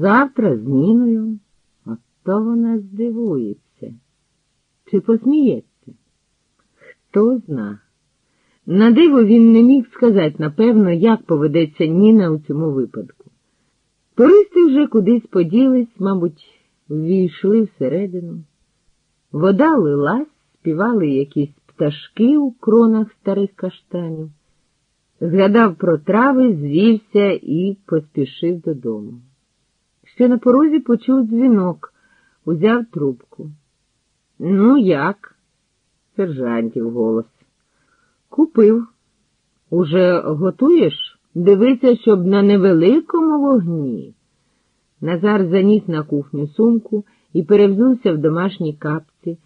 Завтра з Ніною, а то вона здивується. Чи посміється? Хто зна. На диво він не міг сказати, напевно, як поведеться Ніна у цьому випадку. Туристи вже кудись поділись, мабуть, ввійшли всередину. Вода лилась, співали якісь пташки у кронах старих каштанів. Згадав про трави, звівся і поспішив додому. Ще на порозі почув дзвінок, узяв трубку. Ну, як? Сержантів голос. Купив. Уже готуєш? Дивися, щоб на невеликому вогні. Назар заніс на кухню сумку і перевзувся в домашній капці,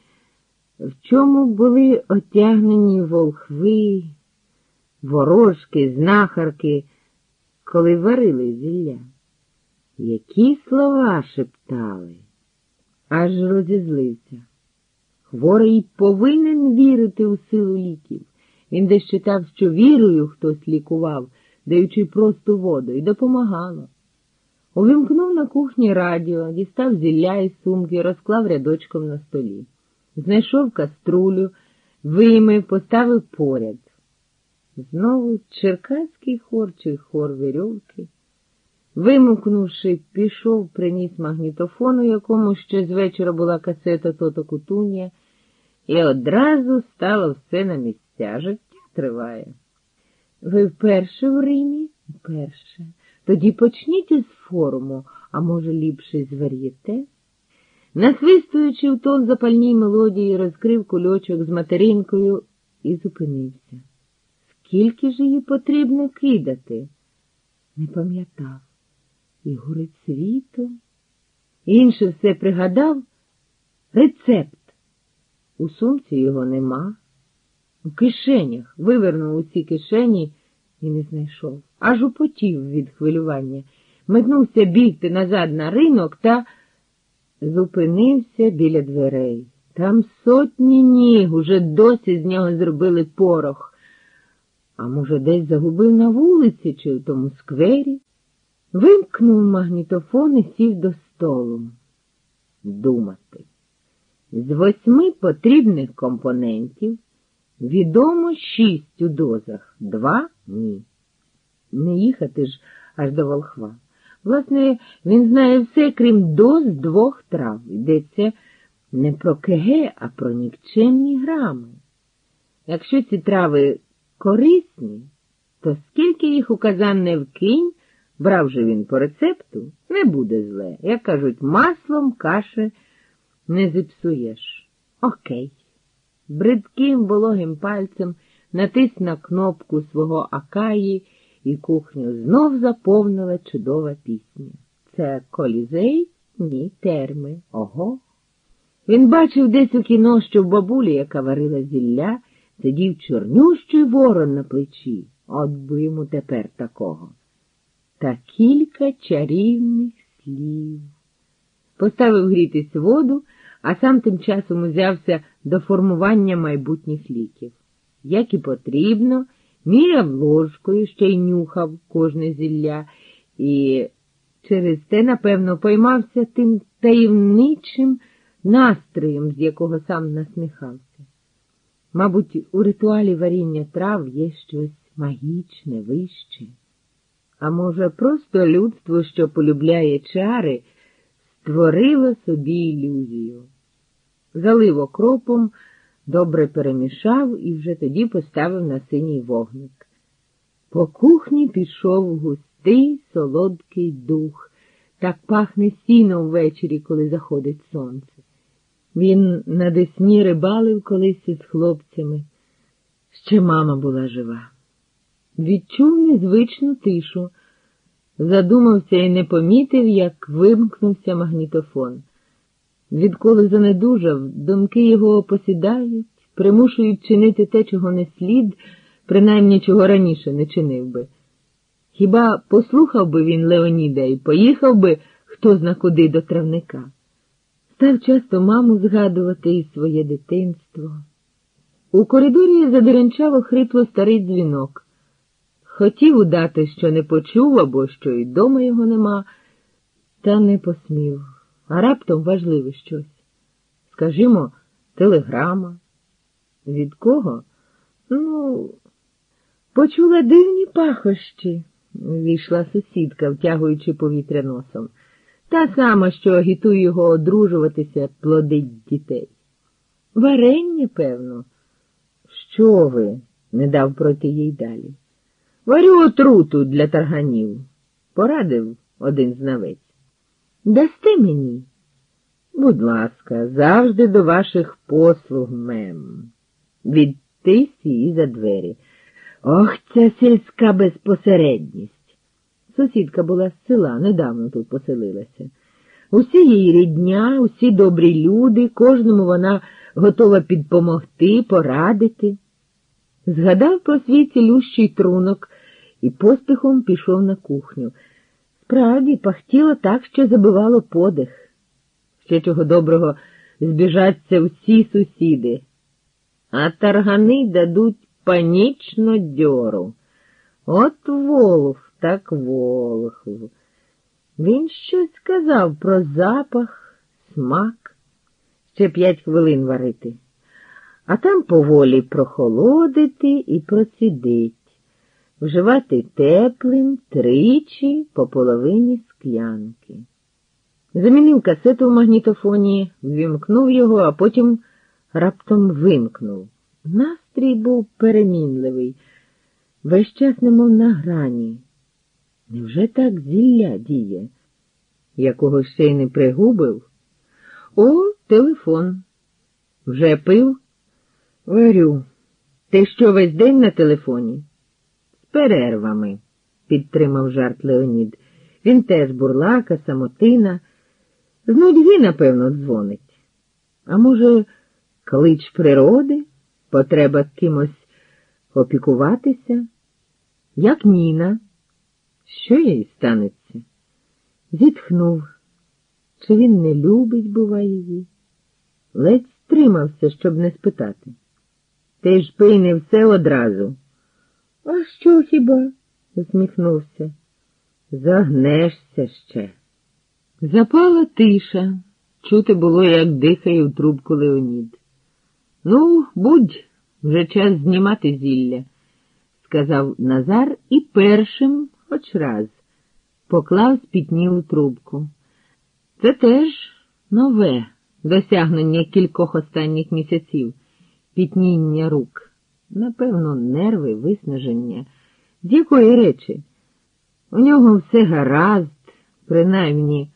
в чому були отягнені волхви, ворожки, знахарки, коли варили зілля. Які слова шептали, аж розізлився. Хворий повинен вірити у силу ліків. Він десь читав, що вірою хтось лікував, даючи просту воду, і допомагало. Увімкнув на кухні радіо, дістав зілля із сумки, розклав рядочком на столі. Знайшов каструлю, вимив, поставив поряд. Знову черкаський хор чи хор вірьовки. Вимукнувши, пішов, приніс магнітофон, у якому ще з вечора була касета Тото Кутунія, і одразу стало все на місця. Життя триває. Ви вперше в Римі? Вперше. Тоді почніть із форуму, а може, ліпше з? Насвистуючи в тон запальній мелодії, розкрив кульочок з материнкою і зупинився. Скільки ж її потрібно кидати? Не пам'ятав. І горить світом. Інше все пригадав рецепт. У сумці його нема. У кишенях вивернув усі кишені і не знайшов. Аж употів від хвилювання. Метнувся бігти назад на ринок та зупинився біля дверей. Там сотні ніг уже досі з нього зробили порох. А може, десь загубив на вулиці чи в тому сквері? Вимкнув магнітофон і сів до столу. Думати. З восьми потрібних компонентів відомо шість у дозах, два ні. Не їхати ж аж до волхва. Власне, він знає все, крім доз двох трав. Йдеться не про КГ, а про нікчемні грами. Якщо ці трави корисні, то скільки їх у казан не вкинь, брав же він по рецепту, не буде зле. Як кажуть, маслом каші не зіпсуєш. Окей. Бридким вологим пальцем натис на кнопку свого акаї, і кухню знов заповнила чудова пісня. Це колізей, ні, терми. Ого. Він бачив десь у кіно, що в бабулі, яка варила зілля, сидів чорнющий ворон на плечі. От би йому тепер такого. Та кілька чарівних слів. Поставив грітись воду, а сам тим часом узявся до формування майбутніх ліків. Як і потрібно, міряв ложкою, ще й нюхав кожне зілля, і через те, напевно, поймався тим таємничим настроєм, з якого сам насміхався. Мабуть, у ритуалі варіння трав є щось магічне, вище. А може, просто людство, що полюбляє чари, створило собі ілюзію. Залив окропом, добре перемішав і вже тоді поставив на синій вогник. По кухні пішов густий солодкий дух, так пахне сіно ввечері, коли заходить сонце. Він на десні рибалив колись із хлопцями. Ще мама була жива. Відчув незвичну тишу, задумався і не помітив, як вимкнувся магнітофон. Відколи занедужав, думки його посідають, примушують чинити те, чого не слід, принаймні чого раніше не чинив би. Хіба послухав би він Леоніда і поїхав би хто зна куди до травника? Став часто маму згадувати і своє дитинство. У коридорі задеренчало хрипло старий дзвінок. Хотів удати, що не почув або що й дома його нема. та не посмів, а раптом важливе щось. Скажімо, телеграма. Від кого? Ну, почула дивні пахощі, війшла сусідка, втягуючи повітря носом. Та сама, що агітує його одружуватися, плодить дітей. Варення, певно. Що ви? не дав пройти їй далі. Варю отруту для тарганів, порадив один знавець. Дасте мені? Будь ласка, завжди до ваших послуг, мем. Відти сі за двері. Ох, ця сільська безпосередність. Сусідка була з села, недавно тут поселилася. Усі її рідня, усі добрі люди, кожному вона готова підпомогти, порадити. Згадав про свій цілющий трунок і поспіхом пішов на кухню. Справді, пахтіло так, що забивало подих. Ще чого доброго збіжаться всі сусіди, а таргани дадуть панічно дьору. От волов, так волох. Він щось сказав про запах, смак, ще п'ять хвилин варити, а там поволі прохолодити і процідить, вживати теплим тричі по половині склянки. Замінив касету в магнітофоні, ввімкнув його, а потім раптом вимкнув. Настрій був перемінливий, весь час немов на грані. Невже так зілля діє? Якого ще й не пригубив? О, телефон. Вже пив? Варю. Ти що весь день на телефоні? Перервами, підтримав жарт Леонід. Він теж бурлака, самотина. З нудьги, напевно, дзвонить. А може, клич природи, потреба кимось опікуватися? Як Ніна? Що їй станеться? Зітхнув. Чи він не любить, бува, її? Ледь стримався, щоб не спитати. Ти ж пий не все одразу. А що хіба? усміхнувся. Загнешся ще. Запала тиша. Чути було, як дихає в трубку Леонід. Ну, будь, вже час знімати зілля, сказав Назар і першим, хоч раз, поклав спітнілу трубку. Це теж нове досягнення кількох останніх місяців, пітніння рук. Напевно, нерви, виснаження. З якої речі? У нього все гаразд, принаймні.